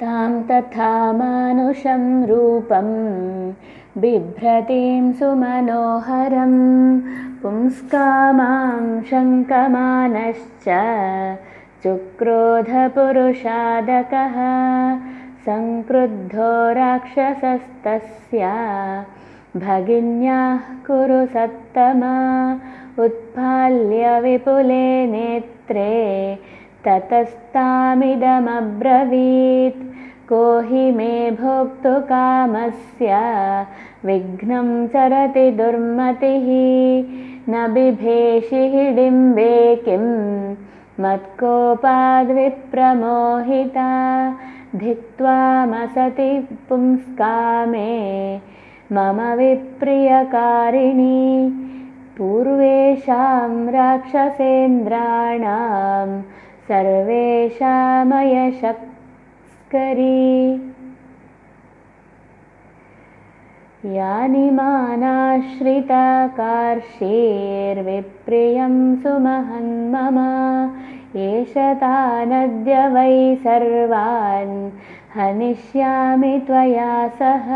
तां तथा मानुषं रूपं बिभ्रतीं सुमनोहरं पुंस्कामां शङ्कमानश्च चुक्रोधपुरुषादकः सङ्क्रुद्धो राक्षसस्तस्य भगिन्याः कुरु सत्तमा उत्फाल्यविपुले नेत्रे ततस्तामिदमब्रवीत् को हि मे भोक्तुकामस्य विघ्नं चरति दुर्मतिः। न बिभेषि हिडिम्बे किं मत्कोपाद्विप्रमोहिता। धिक्त्वामसति पुंस्कामे मम विप्रियकारिणी। पूर्वेषां राक्षसेन्द्राणां सर्वेषामयशक्करी यानि मानाश्रितकार्षीर्विप्रियं सुमहन्मम। एष तानद्य वै सर्वान् हनिष्यामि त्वया सह।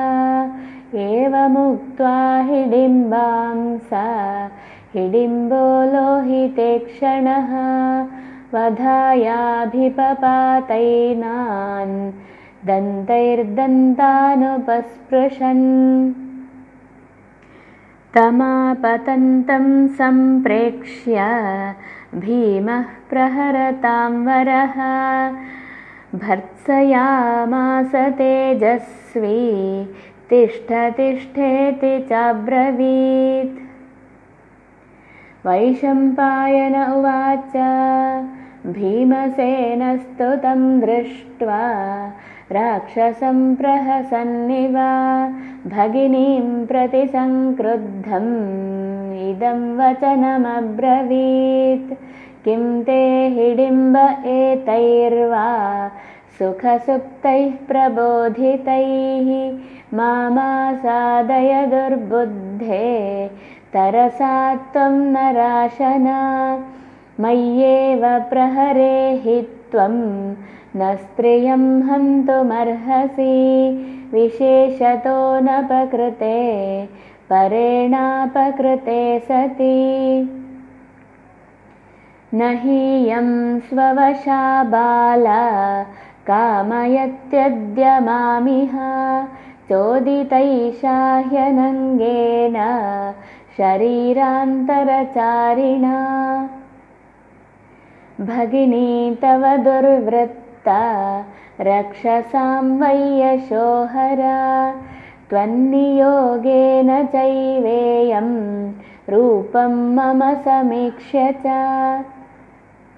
एवमुक्त्वा हिडिम्बां सा हिडिम्बो लोहिते क्षणः वधायाभिपपातैनान् दन्तैर्दन्तानुपस्पृशन्। तमापतन्तं सम्प्रेक्ष्य भीमः प्रहरतां वरः। भर्त्सयामास तेजस्वी तिष्ठतिष्ठेति चाब्रवीत्। वैशम्पायन उवाच भीमसेनस्तु तं दृष्ट्वा राक्षसं प्रहसन्निव भगिनीं प्रति सङ्क्रुद्धम् इदं वचनमब्रवीत्। किं ते हिडिम्ब एतैर्वा सुखसुप्तैः प्रबोधितैः। मामासादय दुर्बुद्धे तरसा त्वं नराशना मय्येव प्रहरे हि त्वं। न स्त्रियं हन्तुमर्हसि। विशेषतो नपकृते। परेणापकृते सति। न हीयं स्ववशा बाला। कामयत्यद्य मामिह। चोदितैषाह्यनङ्गेन शरीरान्तरचारिणा भगिनी तव दुर्वृत्ता रक्षसां वैयशोहरा त्वन्नियोगेन चैवेयं रूपं मम समीक्ष्य च।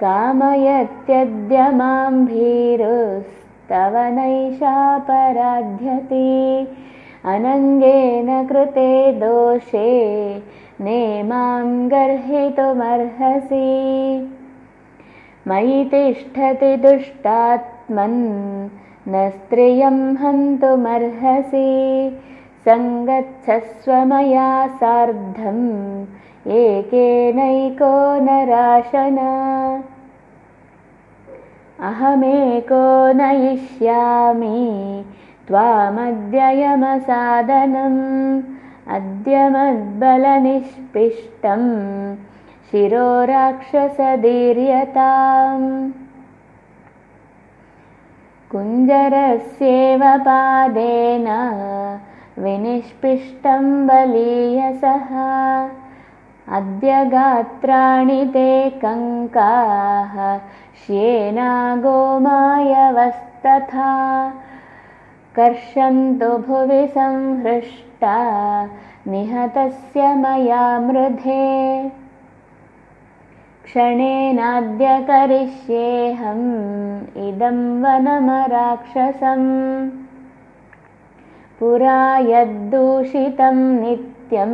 कामयत्यद्य मां भीरुस्तव नैषापराध्यति अनङ्गेन कृते दोषे नेमां गर्हितुमर्हसि मयि तिष्ठति दुष्टात्मन् न स्त्रियं हन्तुमर्हसि। सङ्गच्छस्व मया सार्धम् एकेनैको नराशना। अहमेको नयिष्यामि त्वामद्ययमसादनम् अद्य मद्बलनिष्पिष्टं शिरो राक्षसदीर्यताम् कुञ्जरस्येव पादेन विनिष्पिष्टं बलीयसः अद्य गात्राणि ते कङ्काः श्येना गोमायवस्तथा कर्षन्तु भुवि संहृष्टा निहतस्य मया मृधे क्षणेनाद्य करिष्येऽहम् इदं वनमराक्षसम्। पुरा यद्दूषितं नित्यं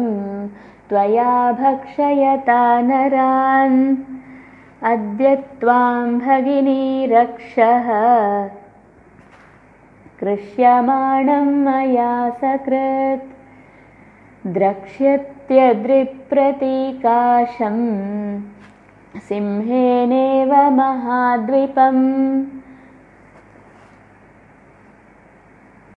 त्वया भक्षयता नरान्। अद्य त्वां भगिनी रक्षः। कृष्यमाणं मया सकृत्। द्रक्ष्यत्यद्रिप्रतीकाशम् सिंहेनेव महाद्विपम्